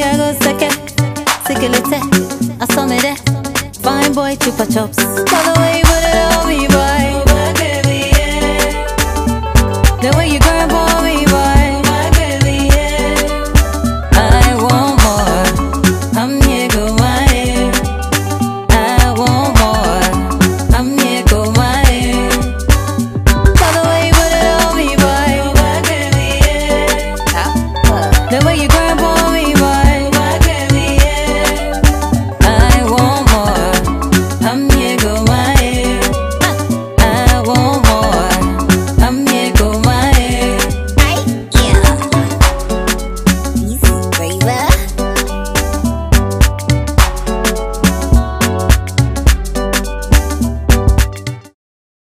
Sick a little, I saw me there. Fine boy, chupa chops. Follow